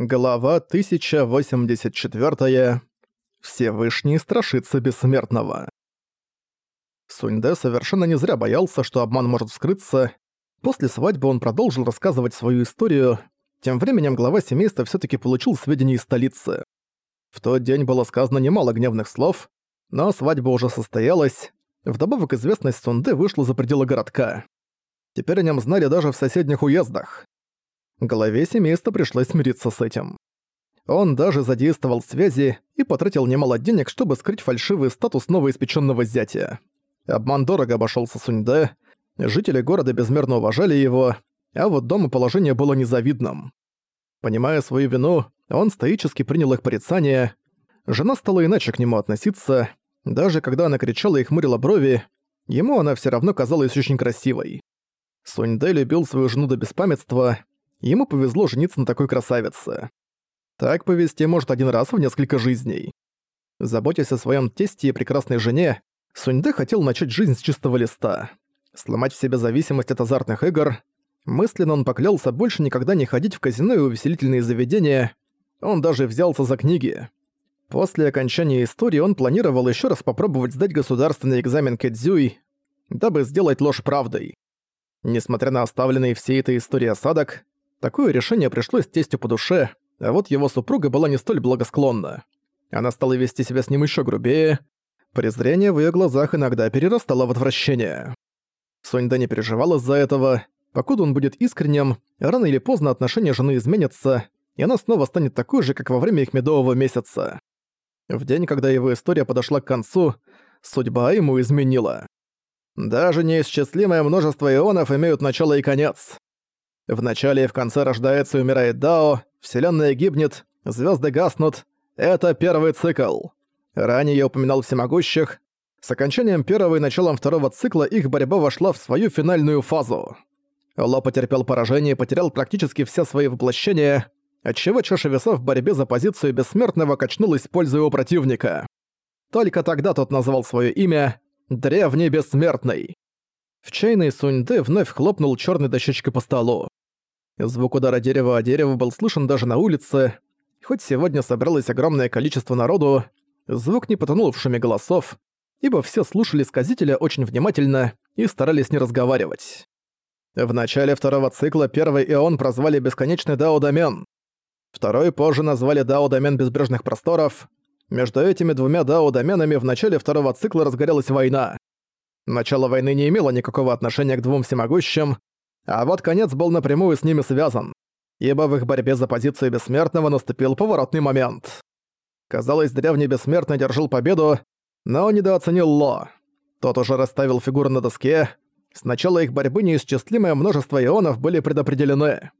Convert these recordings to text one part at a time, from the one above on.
Глава 1084. Всевышний страшится бессмертного. Суньде совершенно не зря боялся, что обман может вскрыться. После свадьбы он продолжил рассказывать свою историю. Тем временем глава семейства все таки получил сведения из столицы. В тот день было сказано немало гневных слов, но свадьба уже состоялась. Вдобавок известность Сунде вышла за пределы городка. Теперь о нем знали даже в соседних уездах. Главе семейства пришлось смириться с этим. Он даже задействовал связи и потратил немало денег, чтобы скрыть фальшивый статус новоиспеченного зятя. Обман дорого обошелся Суньде, жители города безмерно уважали его, а вот дома положение было незавидным. Понимая свою вину, он стоически принял их порицание. Жена стала иначе к нему относиться. Даже когда она кричала и хмурила брови, ему она все равно казалась очень красивой. Суньде любил свою жену до беспамятства, Ему повезло жениться на такой красавице. Так повезти может один раз в несколько жизней. Заботясь о своем тесте и прекрасной жене, Суньде хотел начать жизнь с чистого листа. Сломать в себе зависимость от азартных игр. Мысленно он поклялся больше никогда не ходить в казино и увеселительные заведения. Он даже взялся за книги. После окончания истории он планировал еще раз попробовать сдать государственный экзамен Кэдзюй, дабы сделать ложь правдой. Несмотря на оставленные все этой истории осадок, Такое решение пришлось тестю по душе, а вот его супруга была не столь благосклонна. Она стала вести себя с ним еще грубее. Презрение в ее глазах иногда перерастало в отвращение. Соньда не переживала из-за этого. Покуда он будет искренним, рано или поздно отношения жены изменятся, и она снова станет такой же, как во время их медового месяца. В день, когда его история подошла к концу, судьба ему изменила. Даже неисчислимое множество ионов имеют начало и конец. В начале и в конце рождается и умирает Дао, Вселенная гибнет, звезды гаснут. Это первый цикл. Ранее я упоминал всемогущих. С окончанием первого и началом второго цикла их борьба вошла в свою финальную фазу. Ло потерпел поражение и потерял практически все свои воплощения, отчего чаша весов в борьбе за позицию бессмертного качнулась в пользу его противника. Только тогда тот назвал свое имя «Древний Бессмертный». В чайной Суньде вновь хлопнул черной дощечкой по столу. Звук удара дерева о дерево был слышен даже на улице. Хоть сегодня собралось огромное количество народу, звук не потонул в шуме голосов, ибо все слушали сказителя очень внимательно и старались не разговаривать. В начале второго цикла первый Ион прозвали «Бесконечный Дао-домен». Второй позже назвали Дао-домен Безбрежных Просторов. Между этими двумя Дао-доменами в начале второго цикла разгорелась война. Начало войны не имело никакого отношения к двум всемогущим, а вот конец был напрямую с ними связан, ибо в их борьбе за позицию Бессмертного наступил поворотный момент. Казалось, древний Бессмертный держал победу, но недооценил Ло. Тот уже расставил фигуры на доске. С начала их борьбы неисчислимое множество ионов были предопределены.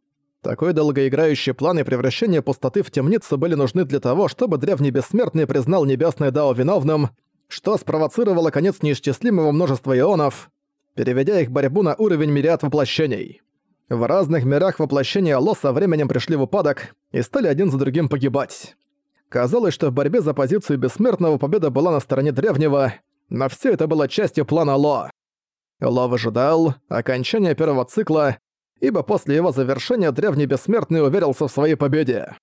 Такой долгоиграющий план и превращение пустоты в темницу были нужны для того, чтобы древний Бессмертный признал Небесное Дао виновным, что спровоцировало конец неисчислимого множества ионов, переведя их борьбу на уровень мириад воплощений. В разных мирах воплощения Ло со временем пришли в упадок и стали один за другим погибать. Казалось, что в борьбе за позицию бессмертного победа была на стороне древнего, но все это было частью плана Ло. Ло выжидал окончания первого цикла, ибо после его завершения древний бессмертный уверился в своей победе.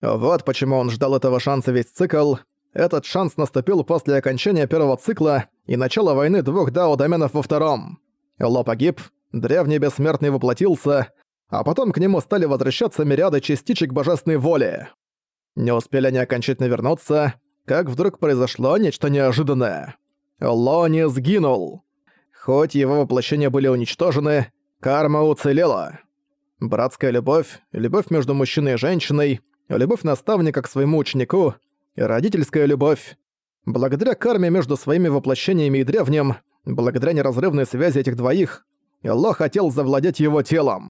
Вот почему он ждал этого шанса весь цикл, этот шанс наступил после окончания первого цикла и начала войны двух дао-доменов во втором. Ло погиб, древний бессмертный воплотился, а потом к нему стали возвращаться мириады частичек божественной воли. Не успели они окончательно вернуться, как вдруг произошло нечто неожиданное. Ло не сгинул. Хоть его воплощения были уничтожены, карма уцелела. Братская любовь, любовь между мужчиной и женщиной, любовь наставника к своему ученику — родительская любовь. Благодаря карме между своими воплощениями и древним, благодаря неразрывной связи этих двоих, Ло хотел завладеть его телом.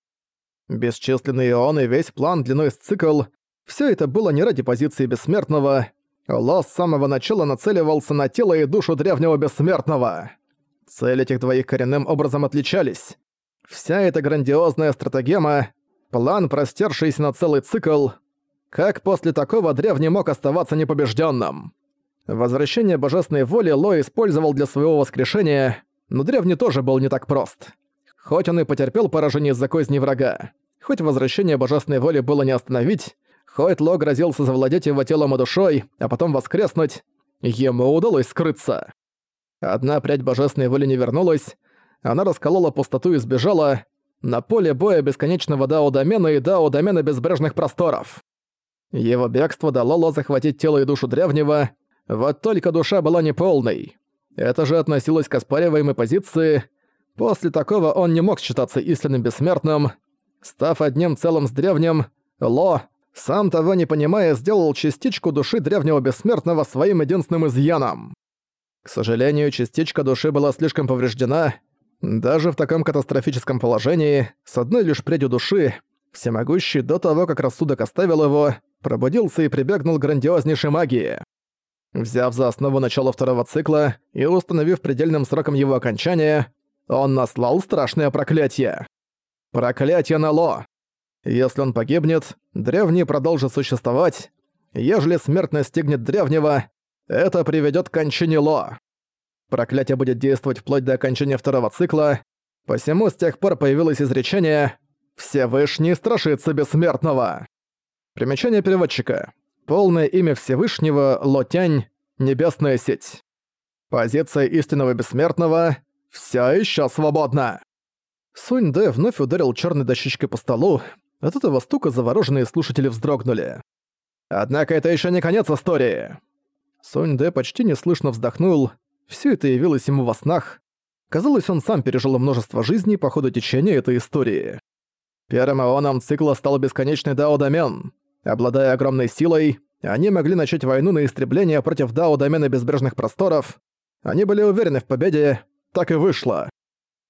Бесчисленные ионы, весь план длиной с цикл — все это было не ради позиции бессмертного. Ло с самого начала нацеливался на тело и душу древнего бессмертного. Цели этих двоих коренным образом отличались. Вся эта грандиозная стратегема — план, простершийся на целый цикл — как после такого древний мог оставаться непобежденным? Возвращение божественной воли Ло использовал для своего воскрешения, но древний тоже был не так прост. Хоть он и потерпел поражение из-за козни врага, хоть возвращение божественной воли было не остановить, Хоть Ло грозился завладеть его телом и душой, а потом воскреснуть, ему удалось скрыться. Одна прядь божественной воли не вернулась, она расколола пустоту и сбежала на поле боя бесконечного дао-домена и дао-домена безбрежных просторов. Его бегство дало Ло захватить тело и душу древнего, вот только душа была неполной. Это же относилось к оспариваемой позиции. После такого он не мог считаться истинным бессмертным. Став одним целым с древним, Ло, сам того не понимая, сделал частичку души древнего бессмертного своим единственным изъяном. К сожалению, частичка души была слишком повреждена. Даже в таком катастрофическом положении, с одной лишь предью души, всемогущий до того, как рассудок оставил его, пробудился и прибегнул к грандиознейшей магии. Взяв за основу начало второго цикла и установив предельным сроком его окончания, он наслал страшное проклятие. Проклятие на Ло. Если он погибнет, древний продолжит существовать. Ежели смерть настигнет древнего, это приведет к кончине Ло. Проклятие будет действовать вплоть до окончания второго цикла, посему с тех пор появилось изречение «Всевышний страшится бессмертного». Примечание переводчика. Полное имя Всевышнего — Лотянь, Небесная сеть. Позиция истинного бессмертного — всё ещё свободна. Сунь Дэ вновь ударил чёрной дощечкой по столу, от этого стука завороженные слушатели вздрогнули. Однако это ещё не конец истории. Сунь Дэ почти неслышно вздохнул, всё это явилось ему во снах. Казалось, он сам пережил множество жизней по ходу течения этой истории. Первым ионом цикла стал бесконечный Дао-домен. Обладая огромной силой, они могли начать войну на истребление против Дао-домена безбрежных просторов. Они были уверены в победе, так и вышло.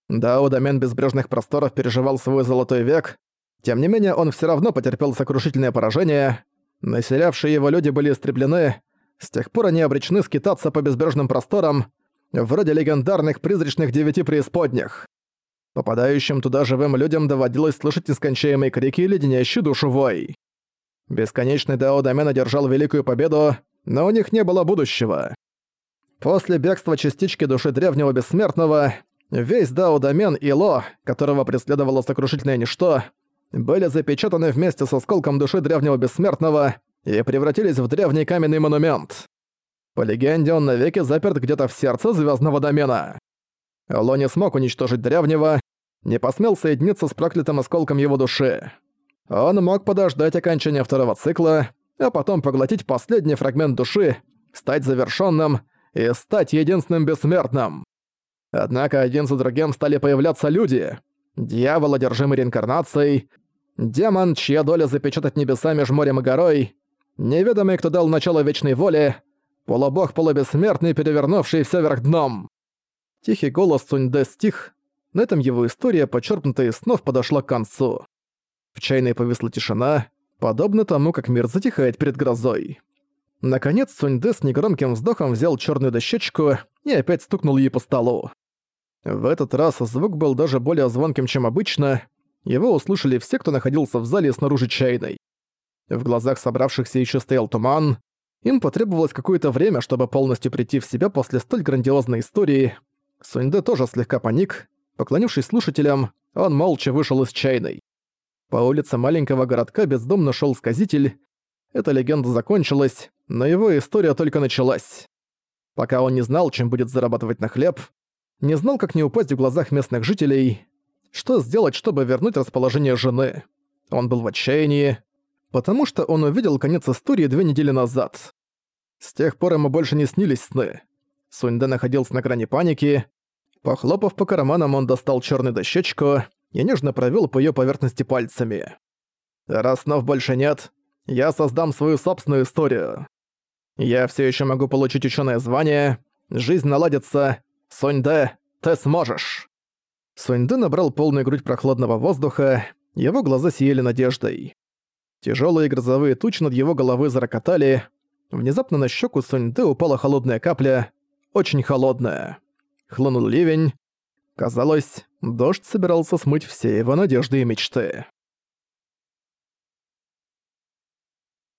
Дао-домен безбрежных просторов переживал свой золотой век, тем не менее он все равно потерпел сокрушительное поражение. Населявшие его люди были истреблены, с тех пор они обречены скитаться по безбрежным просторам, вроде легендарных призрачных девяти преисподних. Попадающим туда живым людям доводилось слышать нескончаемые крики и леденящий душу вой. Бесконечный Дао-домен одержал великую победу, но у них не было будущего. После бегства частички души древнего бессмертного, весь Дао-домен и Ло, которого преследовало сокрушительное ничто, были запечатаны вместе с осколком души древнего бессмертного и превратились в древний каменный монумент. По легенде, он навеки заперт где-то в сердце звездного домена. Ло не смог уничтожить древнего, не посмел соединиться с проклятым осколком его души. Он мог подождать окончания второго цикла, а потом поглотить последний фрагмент души, стать завершенным и стать единственным бессмертным. Однако один за другим стали появляться люди. Дьявол, одержимый реинкарнацией, демон, чья доля запечатать небеса меж морем и горой, неведомый, кто дал начало вечной воле, полубог полубессмертный, перевернувший всё вверх дном. Тихий голос Суньдэ стих, на этом его история, почерпнутая из снов, подошла к концу. В чайной повисла тишина, подобно тому, как мир затихает перед грозой. Наконец Суньдэ с негромким вздохом взял черную дощечку и опять стукнул ей по столу. В этот раз звук был даже более звонким, чем обычно. Его услышали все, кто находился в зале снаружи чайной. В глазах собравшихся еще стоял туман. Им потребовалось какое-то время, чтобы полностью прийти в себя после столь грандиозной истории. Суньдэ тоже слегка паник. Поклонившись слушателям, он молча вышел из чайной. По улице маленького городка бездомно шел сказитель. Эта легенда закончилась, но его история только началась. Пока он не знал, чем будет зарабатывать на хлеб, не знал, как не упасть в глазах местных жителей, что сделать, чтобы вернуть расположение жены. Он был в отчаянии, потому что он увидел конец истории две недели назад. С тех пор ему больше не снились сны. Суньда находился на грани паники. Похлопав по карманам, он достал черную дощечку и нежно провёл по её поверхности пальцами. «Раз снов больше нет, я создам свою собственную историю. Я всё ещё могу получить учёное звание, жизнь наладится, Суньде, ты сможешь!» Суньде набрал полную грудь прохладного воздуха, его глаза сияли надеждой. Тяжёлые грозовые тучи над его головой зарокотали. Внезапно на щеку Суньде упала холодная капля, очень холодная. Хлынул ливень, Казалось, дождь собирался смыть все его надежды и мечты.